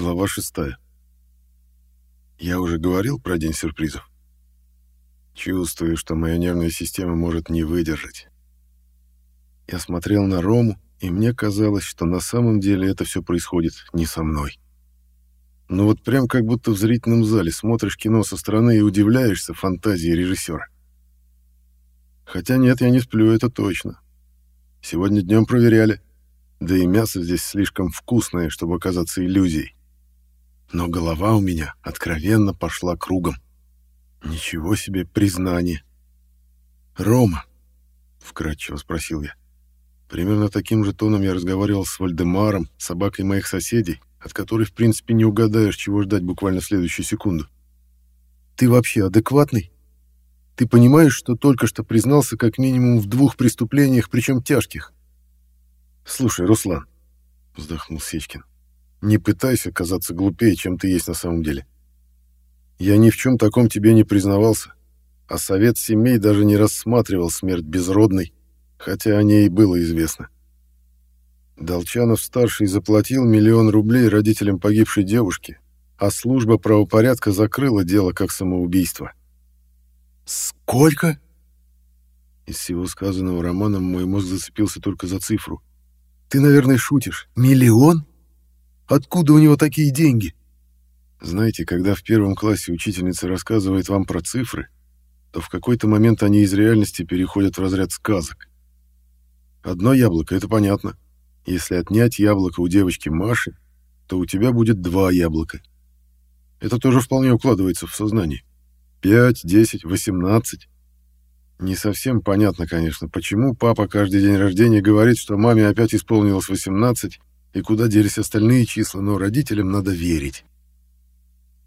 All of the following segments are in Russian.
Глава шестая. Я уже говорил про день сюрпризов. Чувствую, что моя нервная система может не выдержать. Я смотрел на Рому, и мне казалось, что на самом деле это все происходит не со мной. Ну вот прям как будто в зрительном зале смотришь кино со стороны и удивляешься фантазии режиссера. Хотя нет, я не сплю, это точно. Сегодня днем проверяли. Да и мясо здесь слишком вкусное, чтобы оказаться иллюзией но голова у меня откровенно пошла кругом. Ничего себе признание. «Рома», — вкратчиво спросил я. Примерно таким же тоном я разговаривал с Вальдемаром, собакой моих соседей, от которой, в принципе, не угадаешь, чего ждать буквально в следующую секунду. «Ты вообще адекватный? Ты понимаешь, что только что признался как минимум в двух преступлениях, причем тяжких?» «Слушай, Руслан», — вздохнул Сечкин, не пытайся казаться глупее, чем ты есть на самом деле. Я ни в чем таком тебе не признавался, а совет семей даже не рассматривал смерть безродной, хотя о ней и было известно. Долчанов-старший заплатил миллион рублей родителям погибшей девушки, а служба правопорядка закрыла дело как самоубийство. «Сколько?» Из всего сказанного Романом мой мозг зацепился только за цифру. «Ты, наверное, шутишь. Миллион?» Откуда у него такие деньги? Знаете, когда в первом классе учительница рассказывает вам про цифры, то в какой-то момент они из реальности переходят в разряд сказок. Одно яблоко — это понятно. Если отнять яблоко у девочки Маши, то у тебя будет два яблока. Это тоже вполне укладывается в сознание. Пять, десять, восемнадцать. Не совсем понятно, конечно, почему папа каждый день рождения говорит, что маме опять исполнилось восемнадцать, и куда делись остальные числа, но родителям надо верить.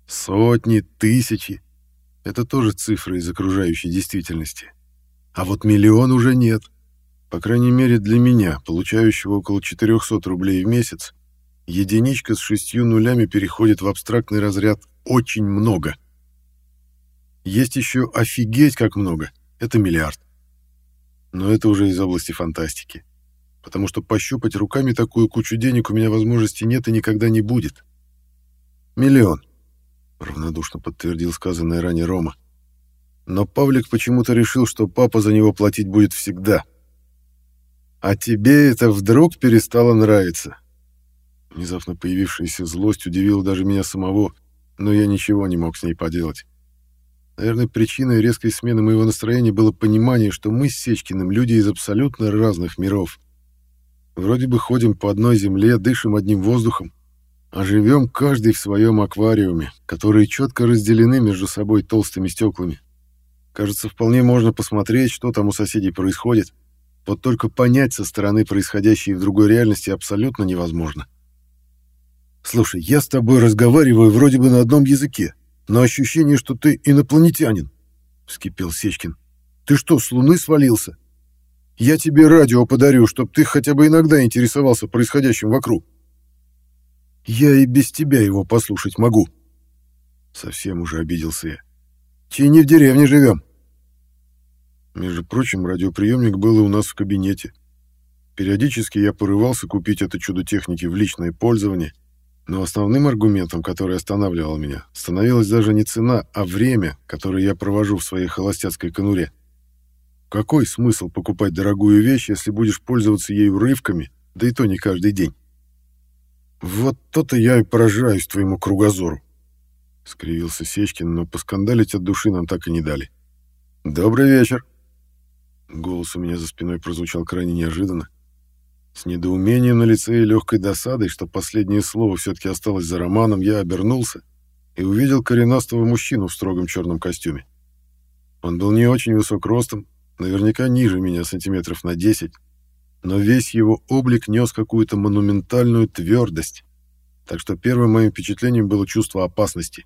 Сотни, тысячи — это тоже цифры из окружающей действительности. А вот миллион уже нет. По крайней мере для меня, получающего около 400 рублей в месяц, единичка с шестью нулями переходит в абстрактный разряд «очень много». Есть еще «офигеть как много» — это миллиард. Но это уже из области фантастики потому что пощупать руками такую кучу денег у меня возможности нет и никогда не будет. «Миллион», — равнодушно подтвердил сказанное ранее Рома. «Но Павлик почему-то решил, что папа за него платить будет всегда. А тебе это вдруг перестало нравиться?» Внезапно появившаяся злость удивила даже меня самого, но я ничего не мог с ней поделать. Наверное, причиной резкой смены моего настроения было понимание, что мы с Сечкиным люди из абсолютно разных миров. Вроде бы ходим по одной земле, дышим одним воздухом, а живем каждый в своем аквариуме, которые четко разделены между собой толстыми стеклами. Кажется, вполне можно посмотреть, что там у соседей происходит, вот только понять со стороны происходящей в другой реальности абсолютно невозможно. «Слушай, я с тобой разговариваю вроде бы на одном языке, но ощущение, что ты инопланетянин», — вскипел Сечкин. «Ты что, с Луны свалился? Я тебе радио подарю, чтобы ты хотя бы иногда интересовался происходящим вокруг. Я и без тебя его послушать могу. Совсем уже обиделся я. Че не в деревне живем. Между прочим, радиоприемник был и у нас в кабинете. Периодически я порывался купить это чудо техники в личное пользование, но основным аргументом, который останавливал меня, становилась даже не цена, а время, которое я провожу в своей холостяцкой конуре. Какой смысл покупать дорогую вещь, если будешь пользоваться ею рывками, да и то не каждый день? Вот то-то я и поражаюсь твоему кругозору. Скривился Сечкин, но поскандалить от души нам так и не дали. Добрый вечер. Голос у меня за спиной прозвучал крайне неожиданно. С недоумением на лице и легкой досадой, что последнее слово все-таки осталось за романом, я обернулся и увидел коренастого мужчину в строгом черном костюме. Он был не очень высок ростом, наверняка ниже меня сантиметров на 10, но весь его облик нес какую-то монументальную твердость, так что первым моим впечатлением было чувство опасности.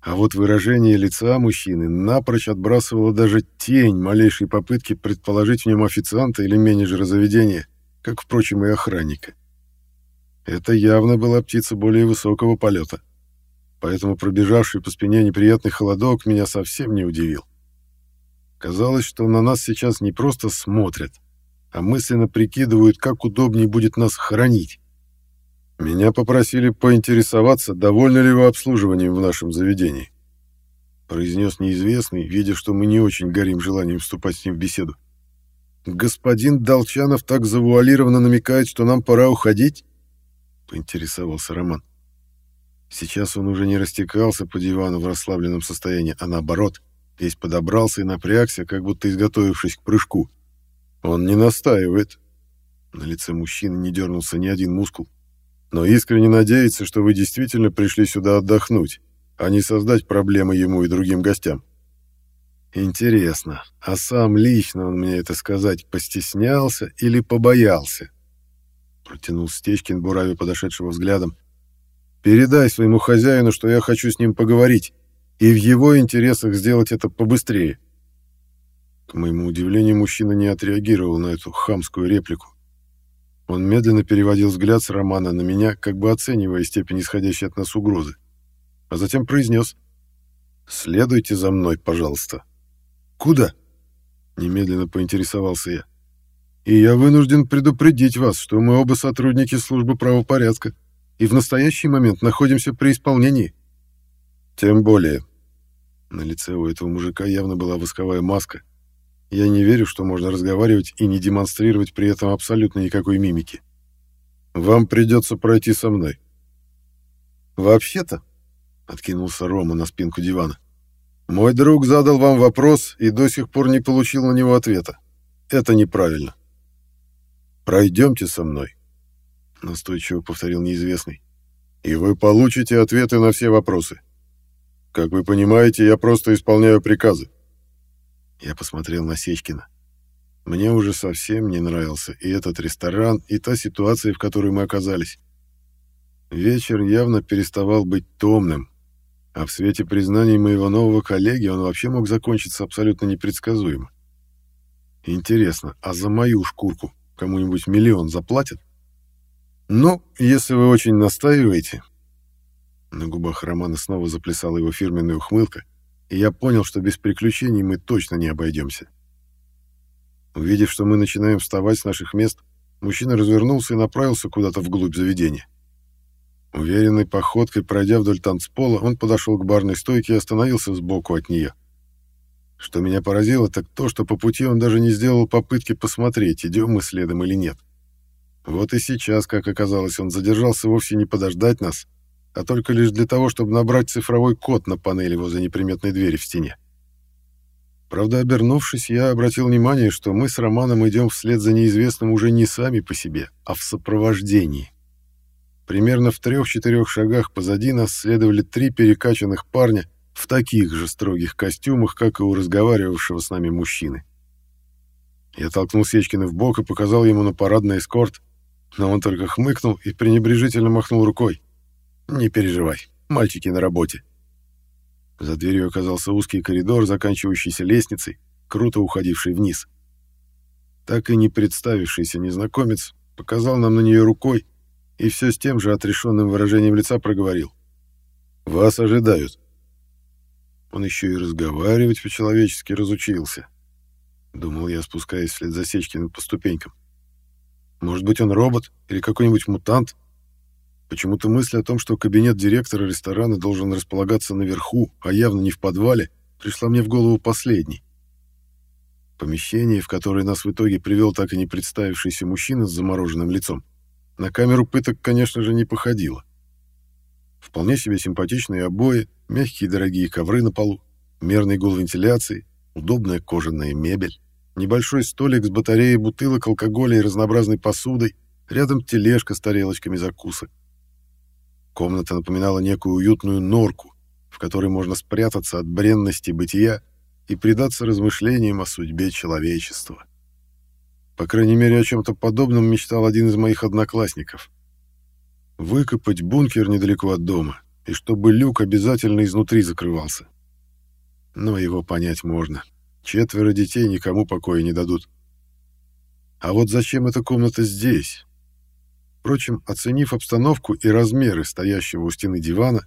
А вот выражение лица мужчины напрочь отбрасывало даже тень малейшей попытки предположить в нем официанта или менеджера заведения, как, впрочем, и охранника. Это явно была птица более высокого полета, поэтому пробежавший по спине неприятный холодок меня совсем не удивил. Казалось, что на нас сейчас не просто смотрят, а мысленно прикидывают, как удобнее будет нас хоронить. Меня попросили поинтересоваться, довольны ли вы обслуживанием в нашем заведении. Произнес неизвестный, видя, что мы не очень горим желанием вступать с ним в беседу. Господин Долчанов так завуалированно намекает, что нам пора уходить? Поинтересовался Роман. Сейчас он уже не растекался по дивану в расслабленном состоянии, а наоборот, весь подобрался и напрягся, как будто изготовившись к прыжку. Он не настаивает. На лице мужчины не дернулся ни один мускул но искренне надеется, что вы действительно пришли сюда отдохнуть, а не создать проблемы ему и другим гостям. Интересно, а сам лично он мне это сказать постеснялся или побоялся? Протянул Стечкин бураве подошедшего взглядом. Передай своему хозяину, что я хочу с ним поговорить, и в его интересах сделать это побыстрее. К моему удивлению, мужчина не отреагировал на эту хамскую реплику. Он медленно переводил взгляд с Романа на меня, как бы оценивая степень исходящей от нас угрозы. А затем произнес «Следуйте за мной, пожалуйста». «Куда?» — немедленно поинтересовался я. «И я вынужден предупредить вас, что мы оба сотрудники службы правопорядка и в настоящий момент находимся при исполнении». «Тем более». На лице у этого мужика явно была восковая маска, я не верю, что можно разговаривать и не демонстрировать при этом абсолютно никакой мимики. Вам придется пройти со мной. Вообще-то, откинулся Рома на спинку дивана. Мой друг задал вам вопрос и до сих пор не получил на него ответа. Это неправильно. Пройдемте со мной, настойчиво повторил неизвестный. И вы получите ответы на все вопросы. Как вы понимаете, я просто исполняю приказы. Я посмотрел на Сечкина. Мне уже совсем не нравился и этот ресторан, и та ситуация, в которой мы оказались. Вечер явно переставал быть томным, а в свете признаний моего нового коллеги он вообще мог закончиться абсолютно непредсказуемо. Интересно, а за мою шкурку кому-нибудь миллион заплатят? Ну, если вы очень настаиваете... На губах Романа снова заплясала его фирменная ухмылка — и я понял, что без приключений мы точно не обойдемся. Увидев, что мы начинаем вставать с наших мест, мужчина развернулся и направился куда-то вглубь заведения. Уверенной походкой, пройдя вдоль танцпола, он подошел к барной стойке и остановился сбоку от нее. Что меня поразило, так то, что по пути он даже не сделал попытки посмотреть, идем мы следом или нет. Вот и сейчас, как оказалось, он задержался вовсе не подождать нас, а только лишь для того, чтобы набрать цифровой код на панели возле неприметной двери в стене. Правда, обернувшись, я обратил внимание, что мы с Романом идем вслед за неизвестным уже не сами по себе, а в сопровождении. Примерно в трех-четырех шагах позади нас следовали три перекачанных парня в таких же строгих костюмах, как и у разговаривавшего с нами мужчины. Я толкнул Сечкина в бок и показал ему на парадный эскорт, но он только хмыкнул и пренебрежительно махнул рукой. «Не переживай, мальчики на работе». За дверью оказался узкий коридор, заканчивающийся лестницей, круто уходивший вниз. Так и не представившийся незнакомец показал нам на нее рукой и все с тем же отрешенным выражением лица проговорил. «Вас ожидают». Он еще и разговаривать по-человечески разучился. Думал я, спускаясь вслед за Сечкиным по ступенькам. Может быть, он робот или какой-нибудь мутант, Почему-то мысль о том, что кабинет директора ресторана должен располагаться наверху, а явно не в подвале, пришла мне в голову последней. Помещение, в которое нас в итоге привел так и не представившийся мужчина с замороженным лицом, на камеру пыток, конечно же, не походило. Вполне себе симпатичные обои, мягкие дорогие ковры на полу, мерный гул вентиляции, удобная кожаная мебель, небольшой столик с батареей бутылок алкоголя и разнообразной посудой, рядом тележка с тарелочками закусок. Комната напоминала некую уютную норку, в которой можно спрятаться от бренности бытия и предаться размышлениям о судьбе человечества. По крайней мере, о чем-то подобном мечтал один из моих одноклассников. Выкопать бункер недалеко от дома, и чтобы люк обязательно изнутри закрывался. Но его понять можно. Четверо детей никому покоя не дадут. А вот зачем эта комната здесь, Впрочем, оценив обстановку и размеры стоящего у стены дивана,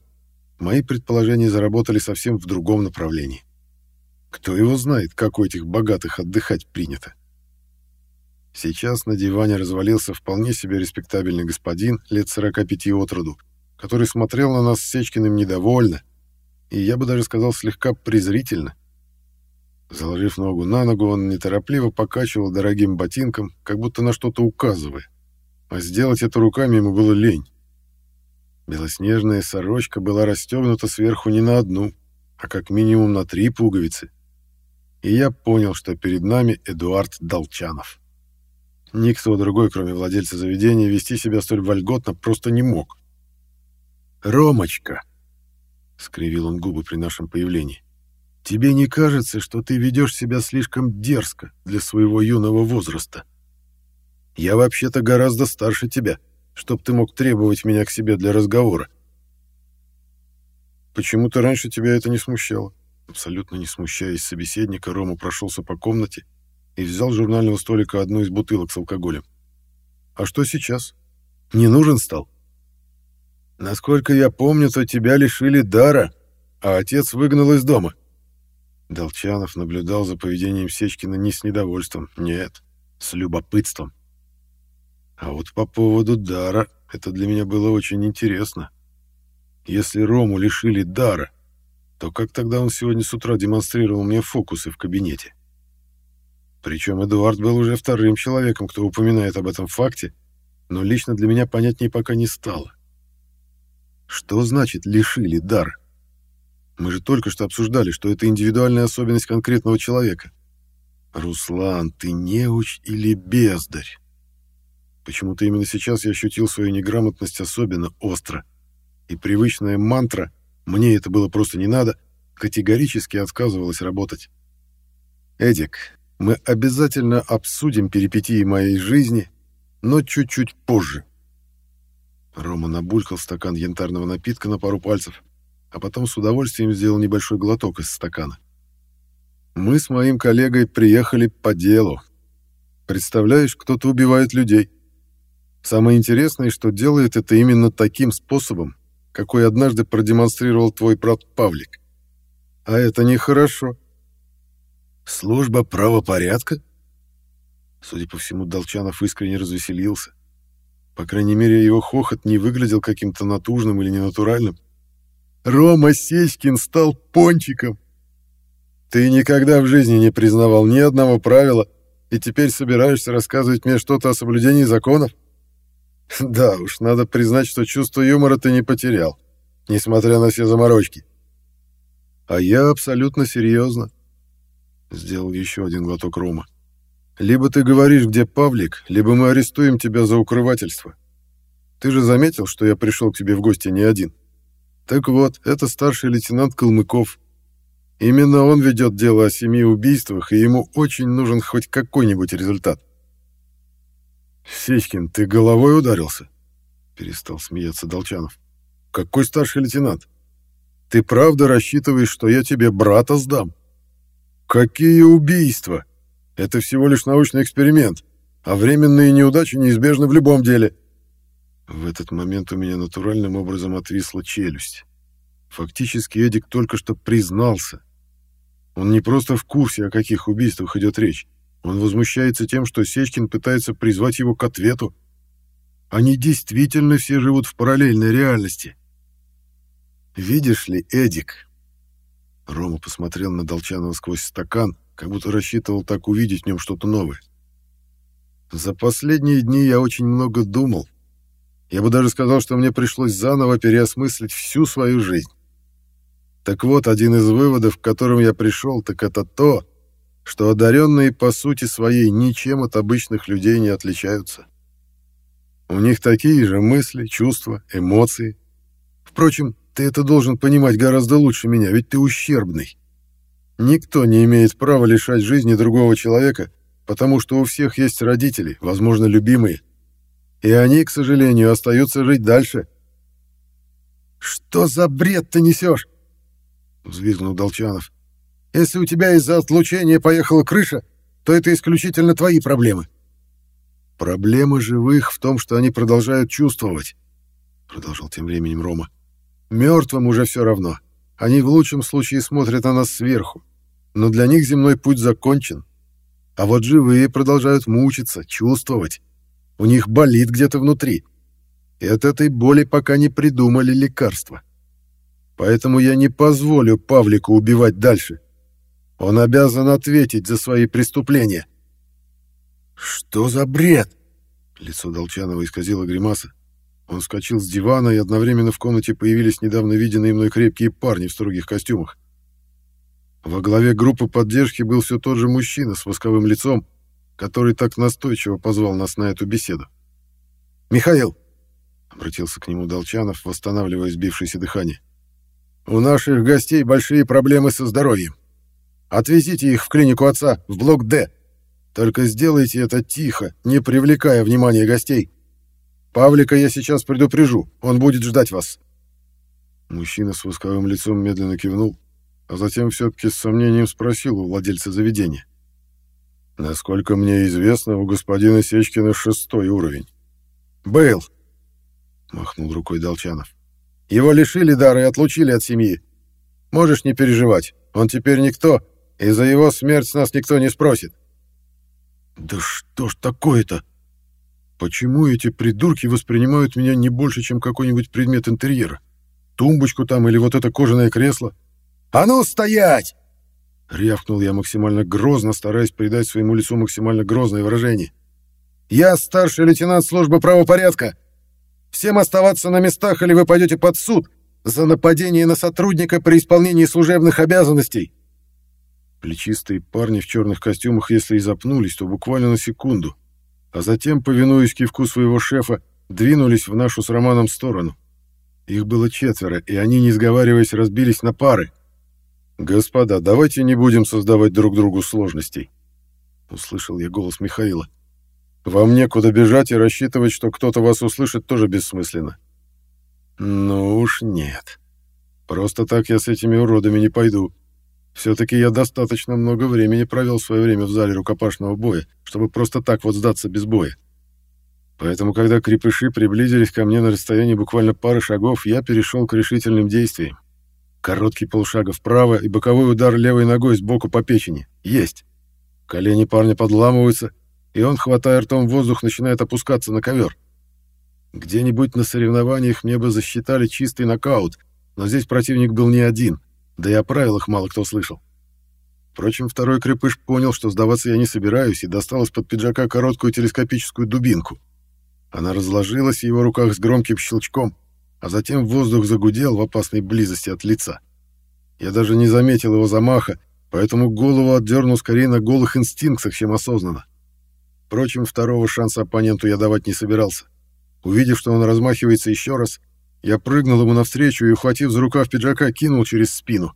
мои предположения заработали совсем в другом направлении. Кто его знает, как у этих богатых отдыхать принято. Сейчас на диване развалился вполне себе респектабельный господин лет 45 от роду, который смотрел на нас с Сечкиным недовольно, и я бы даже сказал слегка презрительно. Заложив ногу на ногу, он неторопливо покачивал дорогим ботинком, как будто на что-то указывая. А сделать это руками ему было лень. Белоснежная сорочка была расстегнута сверху не на одну, а как минимум на три пуговицы. И я понял, что перед нами Эдуард Долчанов. Никто другой, кроме владельца заведения, вести себя столь вольготно просто не мог. «Ромочка!» — скривил он губы при нашем появлении. «Тебе не кажется, что ты ведешь себя слишком дерзко для своего юного возраста? Я вообще-то гораздо старше тебя» чтоб ты мог требовать меня к себе для разговора. Почему-то раньше тебя это не смущало. Абсолютно не смущаясь собеседника, Рома прошелся по комнате и взял с журнального столика одну из бутылок с алкоголем. А что сейчас? Не нужен стал? Насколько я помню, то тебя лишили дара, а отец выгнал из дома. Долчанов наблюдал за поведением Сечкина не с недовольством, нет, с любопытством. А вот по поводу дара это для меня было очень интересно. Если Рому лишили дара, то как тогда он сегодня с утра демонстрировал мне фокусы в кабинете? Причем Эдуард был уже вторым человеком, кто упоминает об этом факте, но лично для меня понятнее пока не стало. Что значит «лишили дара»? Мы же только что обсуждали, что это индивидуальная особенность конкретного человека. Руслан, ты неуч или бездарь? Почему-то именно сейчас я ощутил свою неграмотность особенно остро. И привычная мантра «мне это было просто не надо» категорически отказывалась работать. «Эдик, мы обязательно обсудим перипетии моей жизни, но чуть-чуть позже». Рома набулькал стакан янтарного напитка на пару пальцев, а потом с удовольствием сделал небольшой глоток из стакана. «Мы с моим коллегой приехали по делу. Представляешь, кто-то убивает людей». Самое интересное, что делает это именно таким способом, какой однажды продемонстрировал твой брат Павлик. А это нехорошо. Служба правопорядка? Судя по всему, Долчанов искренне развеселился. По крайней мере, его хохот не выглядел каким-то натужным или ненатуральным. Рома Сечкин стал пончиком. Ты никогда в жизни не признавал ни одного правила и теперь собираешься рассказывать мне что-то о соблюдении законов? Да уж, надо признать, что чувство юмора ты не потерял, несмотря на все заморочки. А я абсолютно серьезно. Сделал еще один глоток рома. Либо ты говоришь, где Павлик, либо мы арестуем тебя за укрывательство. Ты же заметил, что я пришел к тебе в гости не один? Так вот, это старший лейтенант Калмыков. Именно он ведет дело о семи убийствах, и ему очень нужен хоть какой-нибудь результат. «Сечкин, ты головой ударился?» Перестал смеяться Долчанов. «Какой старший лейтенант? Ты правда рассчитываешь, что я тебе брата сдам? Какие убийства? Это всего лишь научный эксперимент, а временные неудачи неизбежны в любом деле». В этот момент у меня натуральным образом отвисла челюсть. Фактически Эдик только что признался. Он не просто в курсе, о каких убийствах идет речь. Он возмущается тем, что Сечкин пытается призвать его к ответу. Они действительно все живут в параллельной реальности. Видишь ли, Эдик? Рома посмотрел на Долчанова сквозь стакан, как будто рассчитывал так увидеть в нем что-то новое. За последние дни я очень много думал. Я бы даже сказал, что мне пришлось заново переосмыслить всю свою жизнь. Так вот, один из выводов, к которым я пришел, так это то, что одаренные по сути своей ничем от обычных людей не отличаются. У них такие же мысли, чувства, эмоции. Впрочем, ты это должен понимать гораздо лучше меня, ведь ты ущербный. Никто не имеет права лишать жизни другого человека, потому что у всех есть родители, возможно, любимые. И они, к сожалению, остаются жить дальше. «Что за бред ты несешь?» — взвизгнул Долчанов. Если у тебя из-за отлучения поехала крыша, то это исключительно твои проблемы. Проблема живых в том, что они продолжают чувствовать, продолжал тем временем Рома. Мертвым уже все равно. Они в лучшем случае смотрят на нас сверху, но для них земной путь закончен. А вот живые продолжают мучиться, чувствовать. У них болит где-то внутри. И от этой боли пока не придумали лекарства. Поэтому я не позволю Павлику убивать дальше. Он обязан ответить за свои преступления. «Что за бред?» Лицо Долчанова исказило гримаса. Он вскочил с дивана, и одновременно в комнате появились недавно виденные мной крепкие парни в строгих костюмах. Во главе группы поддержки был все тот же мужчина с восковым лицом, который так настойчиво позвал нас на эту беседу. «Михаил!» — обратился к нему Долчанов, восстанавливая сбившееся дыхание. «У наших гостей большие проблемы со здоровьем. Отвезите их в клинику отца, в блок «Д». Только сделайте это тихо, не привлекая внимания гостей. Павлика я сейчас предупрежу, он будет ждать вас». Мужчина с восковым лицом медленно кивнул, а затем все-таки с сомнением спросил у владельца заведения. «Насколько мне известно, у господина Сечкина шестой уровень». «Был», — махнул рукой Долчанов. «Его лишили дара и отлучили от семьи. Можешь не переживать, он теперь никто, и за его смерть нас никто не спросит». «Да что ж такое-то?» Почему эти придурки воспринимают меня не больше, чем какой-нибудь предмет интерьера? Тумбочку там или вот это кожаное кресло? «А ну, стоять!» Рявкнул я максимально грозно, стараясь придать своему лицу максимально грозное выражение. «Я старший лейтенант службы правопорядка. Всем оставаться на местах, или вы пойдете под суд за нападение на сотрудника при исполнении служебных обязанностей». Плечистые парни в черных костюмах, если и запнулись, то буквально на секунду а затем, повинуясь кивку своего шефа, двинулись в нашу с Романом сторону. Их было четверо, и они, не сговариваясь, разбились на пары. «Господа, давайте не будем создавать друг другу сложностей», — услышал я голос Михаила. «Вам некуда бежать, и рассчитывать, что кто-то вас услышит, тоже бессмысленно». «Ну уж нет. Просто так я с этими уродами не пойду. Все-таки я достаточно много времени провел в свое время в зале рукопашного боя, чтобы просто так вот сдаться без боя. Поэтому, когда крепыши приблизились ко мне на расстоянии буквально пары шагов, я перешел к решительным действиям. Короткий полшага вправо и боковой удар левой ногой сбоку по печени. Есть. Колени парня подламываются, и он, хватая ртом воздух, начинает опускаться на ковер. Где-нибудь на соревнованиях мне бы засчитали чистый нокаут, но здесь противник был не один — да и о правилах мало кто слышал. Впрочем, второй крепыш понял, что сдаваться я не собираюсь, и достал из-под пиджака короткую телескопическую дубинку. Она разложилась в его руках с громким щелчком, а затем воздух загудел в опасной близости от лица. Я даже не заметил его замаха, поэтому голову отдернул скорее на голых инстинктах, чем осознанно. Впрочем, второго шанса оппоненту я давать не собирался. Увидев, что он размахивается еще раз, я прыгнул ему навстречу и, ухватив за рукав пиджака, кинул через спину.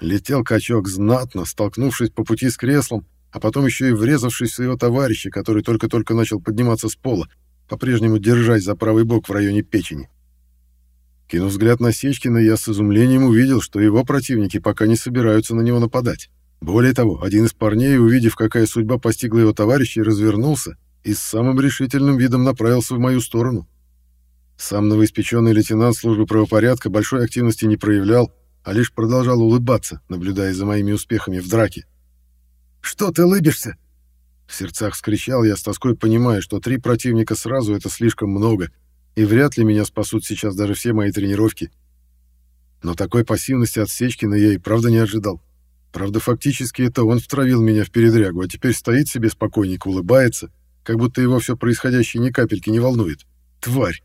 Летел качок знатно, столкнувшись по пути с креслом, а потом еще и врезавшись в своего товарища, который только-только начал подниматься с пола, по-прежнему держась за правый бок в районе печени. Кинув взгляд на Сечкина, я с изумлением увидел, что его противники пока не собираются на него нападать. Более того, один из парней, увидев, какая судьба постигла его товарища, развернулся и с самым решительным видом направился в мою сторону. Сам новоиспеченный лейтенант службы правопорядка большой активности не проявлял, а лишь продолжал улыбаться, наблюдая за моими успехами в драке. «Что ты улыбишься?» В сердцах скричал я, с тоской понимая, что три противника сразу — это слишком много, и вряд ли меня спасут сейчас даже все мои тренировки. Но такой пассивности от Сечкина я и правда не ожидал. Правда, фактически это он втравил меня в передрягу, а теперь стоит себе спокойненько, улыбается, как будто его все происходящее ни капельки не волнует. Тварь!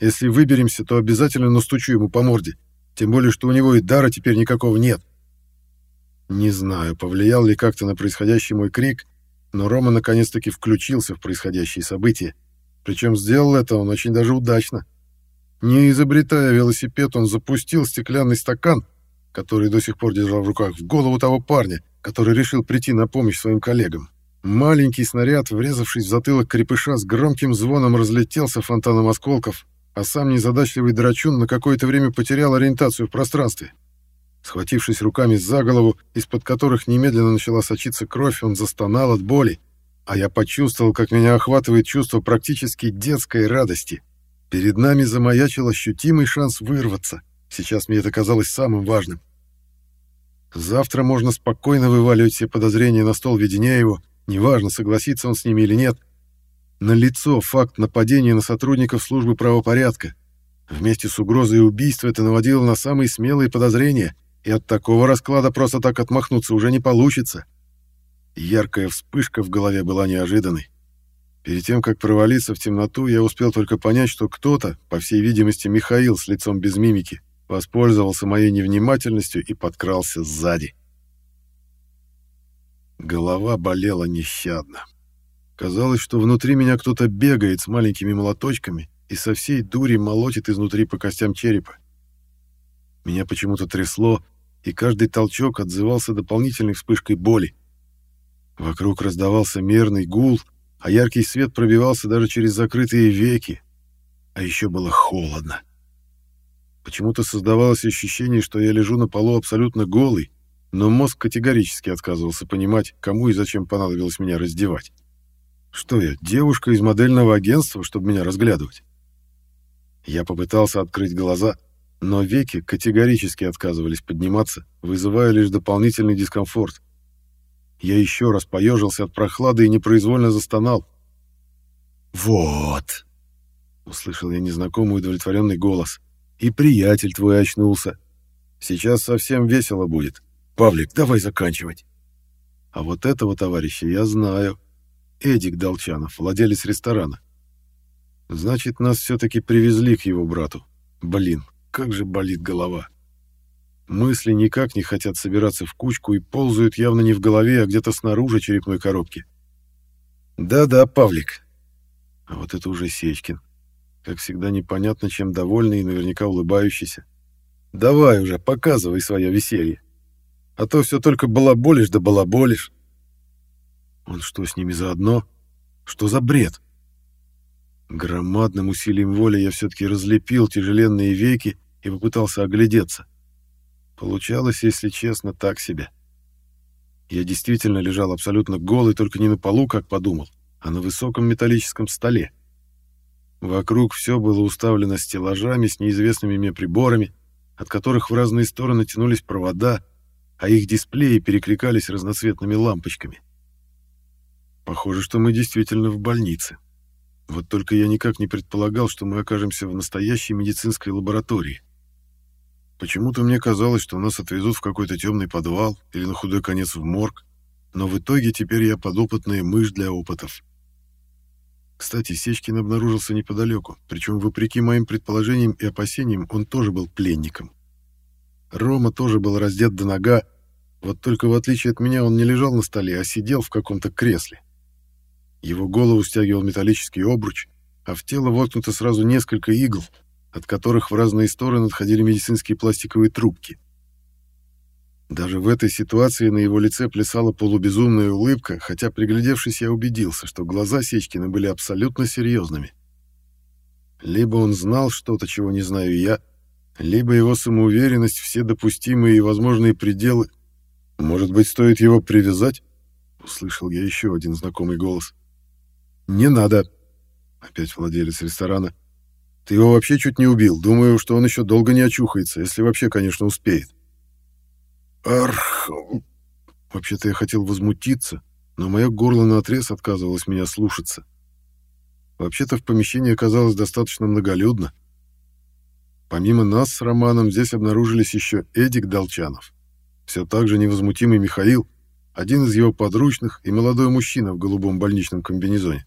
Если выберемся, то обязательно настучу ему по морде. Тем более, что у него и дара теперь никакого нет. Не знаю, повлиял ли как-то на происходящий мой крик, но Рома наконец-таки включился в происходящие события. Причем сделал это он очень даже удачно. Не изобретая велосипед, он запустил стеклянный стакан, который до сих пор держал в руках, в голову того парня, который решил прийти на помощь своим коллегам. Маленький снаряд, врезавшись в затылок крепыша, с громким звоном разлетелся фонтаном осколков, а сам незадачливый драчун на какое-то время потерял ориентацию в пространстве. Схватившись руками за голову, из-под которых немедленно начала сочиться кровь, он застонал от боли, а я почувствовал, как меня охватывает чувство практически детской радости. Перед нами замаячил ощутимый шанс вырваться. Сейчас мне это казалось самым важным. Завтра можно спокойно вываливать все подозрения на стол Веденееву, неважно, согласится он с ними или нет. На лицо факт нападения на сотрудников службы правопорядка. Вместе с угрозой убийства это наводило на самые смелые подозрения, и от такого расклада просто так отмахнуться уже не получится. Яркая вспышка в голове была неожиданной. Перед тем, как провалиться в темноту, я успел только понять, что кто-то, по всей видимости Михаил с лицом без мимики, воспользовался моей невнимательностью и подкрался сзади. Голова болела нещадно. Казалось, что внутри меня кто-то бегает с маленькими молоточками и со всей дури молотит изнутри по костям черепа. Меня почему-то трясло, и каждый толчок отзывался дополнительной вспышкой боли. Вокруг раздавался мерный гул, а яркий свет пробивался даже через закрытые веки. А еще было холодно. Почему-то создавалось ощущение, что я лежу на полу абсолютно голый, но мозг категорически отказывался понимать, кому и зачем понадобилось меня раздевать. Что я, девушка из модельного агентства, чтобы меня разглядывать? Я попытался открыть глаза, но веки категорически отказывались подниматься, вызывая лишь дополнительный дискомфорт. Я еще раз поежился от прохлады и непроизвольно застонал. «Вот!» — услышал я незнакомый удовлетворенный голос. «И приятель твой очнулся. Сейчас совсем весело будет. Павлик, давай заканчивать». А вот этого товарища я знаю. Эдик Долчанов, владелец ресторана. Значит, нас все-таки привезли к его брату. Блин, как же болит голова. Мысли никак не хотят собираться в кучку и ползают явно не в голове, а где-то снаружи черепной коробки. Да-да, Павлик. А вот это уже Сечкин. Как всегда, непонятно, чем довольный и наверняка улыбающийся. Давай уже, показывай свое веселье. А то все только балаболишь да балаболишь. Он что, с ними заодно? Что за бред? Громадным усилием воли я все-таки разлепил тяжеленные веки и попытался оглядеться. Получалось, если честно, так себе. Я действительно лежал абсолютно голый, только не на полу, как подумал, а на высоком металлическом столе. Вокруг все было уставлено стеллажами с неизвестными мне приборами, от которых в разные стороны тянулись провода, а их дисплеи перекликались разноцветными лампочками. Похоже, что мы действительно в больнице. Вот только я никак не предполагал, что мы окажемся в настоящей медицинской лаборатории. Почему-то мне казалось, что нас отвезут в какой-то темный подвал или на худой конец в морг, но в итоге теперь я подопытная мышь для опытов. Кстати, Сечкин обнаружился неподалеку, причем, вопреки моим предположениям и опасениям, он тоже был пленником. Рома тоже был раздет до нога, вот только в отличие от меня он не лежал на столе, а сидел в каком-то кресле. Его голову стягивал металлический обруч, а в тело воткнуто сразу несколько игл, от которых в разные стороны отходили медицинские пластиковые трубки. Даже в этой ситуации на его лице плясала полубезумная улыбка, хотя, приглядевшись, я убедился, что глаза Сечкина были абсолютно серьезными. Либо он знал что-то, чего не знаю я, либо его самоуверенность, все допустимые и возможные пределы. Может быть, стоит его привязать? Услышал я еще один знакомый голос. «Не надо!» Опять владелец ресторана. Ты его вообще чуть не убил. Думаю, что он еще долго не очухается, если вообще, конечно, успеет. Арх... Вообще-то я хотел возмутиться, но мое горло наотрез отказывалось меня слушаться. Вообще-то в помещении оказалось достаточно многолюдно. Помимо нас с Романом здесь обнаружились еще Эдик Долчанов, все так же невозмутимый Михаил, один из его подручных и молодой мужчина в голубом больничном комбинезоне.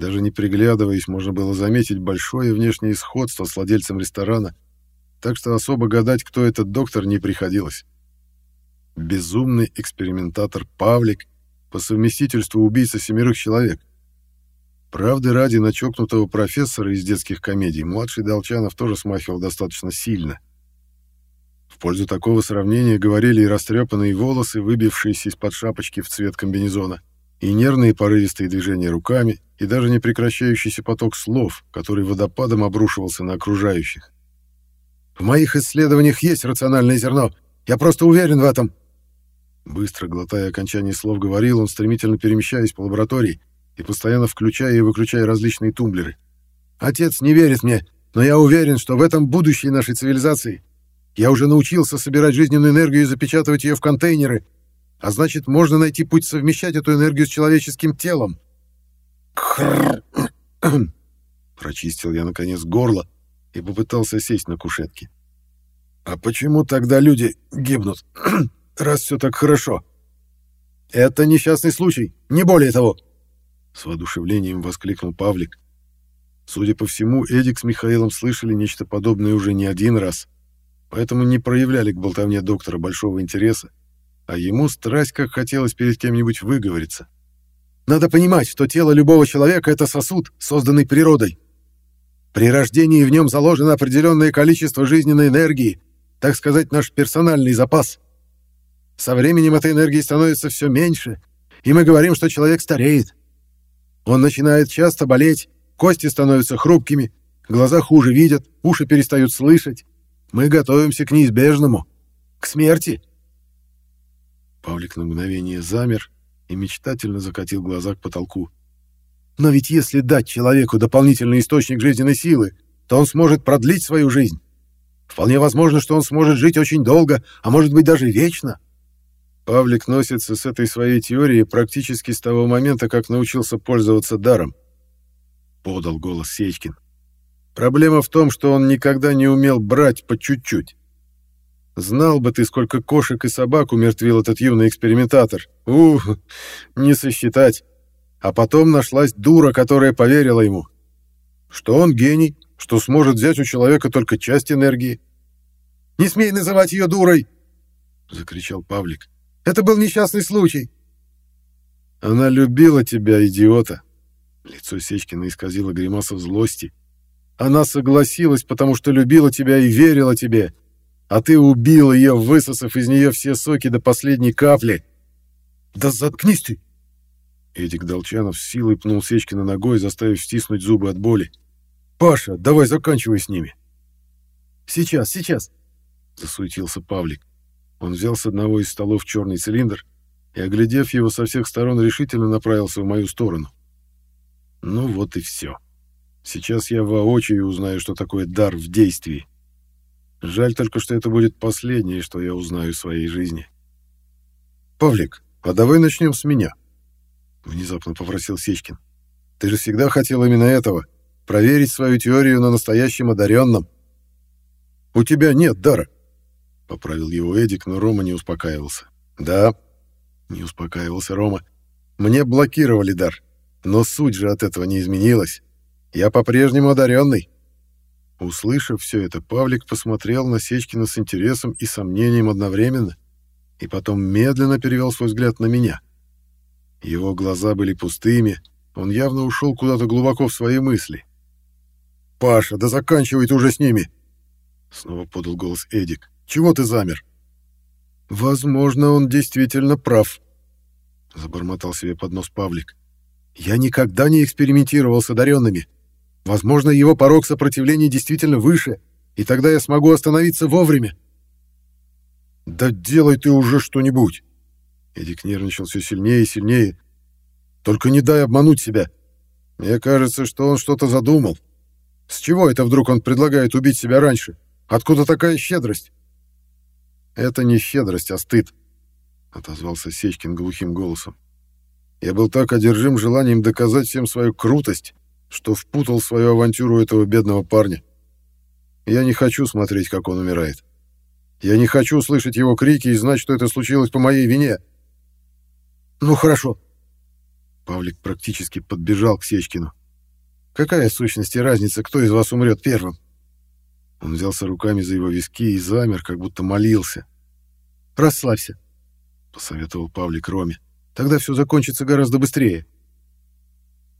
Даже не приглядываясь, можно было заметить большое внешнее сходство с владельцем ресторана, так что особо гадать, кто этот доктор, не приходилось. Безумный экспериментатор Павлик, по совместительству убийца семерых человек. Правды ради начокнутого профессора из детских комедий младший Долчанов тоже смахивал достаточно сильно. В пользу такого сравнения говорили и растрепанные волосы, выбившиеся из-под шапочки в цвет комбинезона, и нервные порывистые движения руками, и даже непрекращающийся поток слов, который водопадом обрушивался на окружающих. «В моих исследованиях есть рациональное зерно. Я просто уверен в этом». Быстро глотая окончание слов, говорил он, стремительно перемещаясь по лаборатории и постоянно включая и выключая различные тумблеры. «Отец не верит мне, но я уверен, что в этом будущее нашей цивилизации. Я уже научился собирать жизненную энергию и запечатывать ее в контейнеры, а значит, можно найти путь совмещать эту энергию с человеческим телом. Прочистил я, наконец, горло и попытался сесть на кушетке. «А почему тогда люди гибнут, раз все так хорошо?» «Это несчастный случай, не более того!» С воодушевлением воскликнул Павлик. Судя по всему, Эдик с Михаилом слышали нечто подобное уже не один раз, поэтому не проявляли к болтовне доктора большого интереса, а ему страсть как хотелось перед кем-нибудь выговориться. «Надо понимать, что тело любого человека — это сосуд, созданный природой. При рождении в нем заложено определенное количество жизненной энергии, так сказать, наш персональный запас. Со временем этой энергии становится все меньше, и мы говорим, что человек стареет. Он начинает часто болеть, кости становятся хрупкими, глаза хуже видят, уши перестают слышать. Мы готовимся к неизбежному, к смерти. Павлик на мгновение замер и мечтательно закатил глаза к потолку. Но ведь если дать человеку дополнительный источник жизненной силы, то он сможет продлить свою жизнь. Вполне возможно, что он сможет жить очень долго, а может быть даже вечно. Павлик носится с этой своей теорией практически с того момента, как научился пользоваться даром. Подал голос Сечкин. Проблема в том, что он никогда не умел брать по чуть-чуть. Знал бы ты, сколько кошек и собак умертвил этот юный экспериментатор. Ух, не сосчитать. А потом нашлась дура, которая поверила ему. Что он гений, что сможет взять у человека только часть энергии. «Не смей называть ее дурой!» — закричал Павлик. «Это был несчастный случай!» «Она любила тебя, идиота!» Лицо Сечкина исказило гримаса злости. «Она согласилась, потому что любила тебя и верила тебе, а ты убил ее, высосав из нее все соки до последней капли!» «Да заткнись ты!» Эдик Долчанов с силой пнул Сечкина ногой, заставив стиснуть зубы от боли. «Паша, давай заканчивай с ними!» «Сейчас, сейчас!» — засуетился Павлик. Он взял с одного из столов черный цилиндр и, оглядев его со всех сторон, решительно направился в мою сторону. Ну вот и все. Сейчас я воочию узнаю, что такое дар в действии. Жаль только, что это будет последнее, что я узнаю в своей жизни. «Павлик, а давай начнем с меня», — внезапно попросил Сечкин. «Ты же всегда хотел именно этого — проверить свою теорию на настоящем одаренном». «У тебя нет дара», — поправил его Эдик, но Рома не успокаивался. «Да», — не успокаивался Рома, — «мне блокировали дар, но суть же от этого не изменилась. Я по-прежнему одаренный». Услышав все это, Павлик посмотрел на Сечкина с интересом и сомнением одновременно, и потом медленно перевел свой взгляд на меня — его глаза были пустыми, он явно ушел куда-то глубоко в свои мысли. «Паша, да заканчивай ты уже с ними!» Снова подал голос Эдик. «Чего ты замер?» «Возможно, он действительно прав», — забормотал себе под нос Павлик. «Я никогда не экспериментировал с одаренными. Возможно, его порог сопротивления действительно выше, и тогда я смогу остановиться вовремя». «Да делай ты уже что-нибудь!» Эдик нервничал все сильнее и сильнее. «Только не дай обмануть себя. Мне кажется, что он что-то задумал. С чего это вдруг он предлагает убить себя раньше? Откуда такая щедрость?» «Это не щедрость, а стыд», — отозвался Сечкин глухим голосом. «Я был так одержим желанием доказать всем свою крутость, что впутал в свою авантюру этого бедного парня. Я не хочу смотреть, как он умирает. Я не хочу слышать его крики и знать, что это случилось по моей вине. «Ну, хорошо». Павлик практически подбежал к Сечкину. «Какая в сущности разница, кто из вас умрет первым?» Он взялся руками за его виски и замер, как будто молился. «Расслабься», — посоветовал Павлик Роме. «Тогда все закончится гораздо быстрее».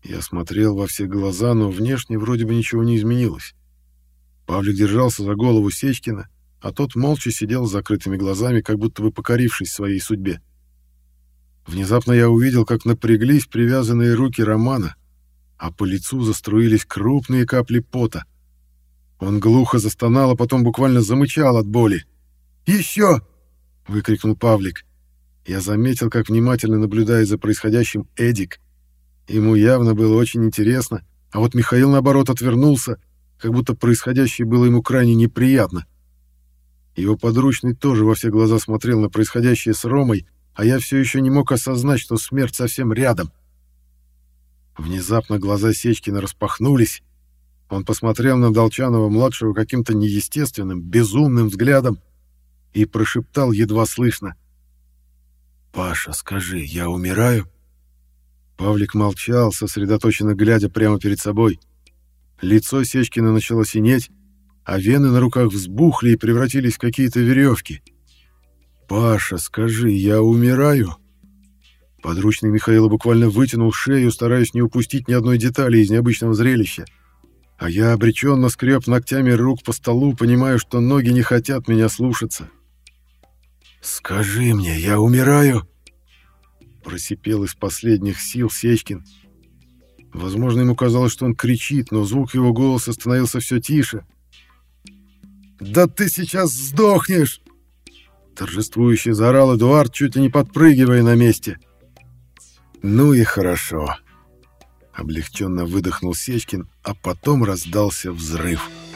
Я смотрел во все глаза, но внешне вроде бы ничего не изменилось. Павлик держался за голову Сечкина, а тот молча сидел с закрытыми глазами, как будто бы покорившись своей судьбе. Внезапно я увидел, как напряглись привязанные руки Романа, а по лицу заструились крупные капли пота. Он глухо застонал, а потом буквально замычал от боли. «Еще!» — выкрикнул Павлик. Я заметил, как внимательно наблюдая за происходящим Эдик. Ему явно было очень интересно, а вот Михаил, наоборот, отвернулся, как будто происходящее было ему крайне неприятно. Его подручный тоже во все глаза смотрел на происходящее с Ромой, а я все еще не мог осознать, что смерть совсем рядом. Внезапно глаза Сечкина распахнулись. Он посмотрел на Долчанова-младшего каким-то неестественным, безумным взглядом и прошептал едва слышно. «Паша, скажи, я умираю?» Павлик молчал, сосредоточенно глядя прямо перед собой. Лицо Сечкина начало синеть, а вены на руках взбухли и превратились в какие-то веревки. «Паша, скажи, я умираю?» Подручный Михаила буквально вытянул шею, стараясь не упустить ни одной детали из необычного зрелища. А я обреченно скреб ногтями рук по столу, понимая, что ноги не хотят меня слушаться. «Скажи мне, я умираю?» Просипел из последних сил Сечкин. Возможно, ему казалось, что он кричит, но звук его голоса становился все тише. «Да ты сейчас сдохнешь!» Торжествующе заорал Эдуард, чуть ли не подпрыгивая на месте. «Ну и хорошо!» Облегченно выдохнул Сечкин, а потом раздался взрыв. «Взрыв!»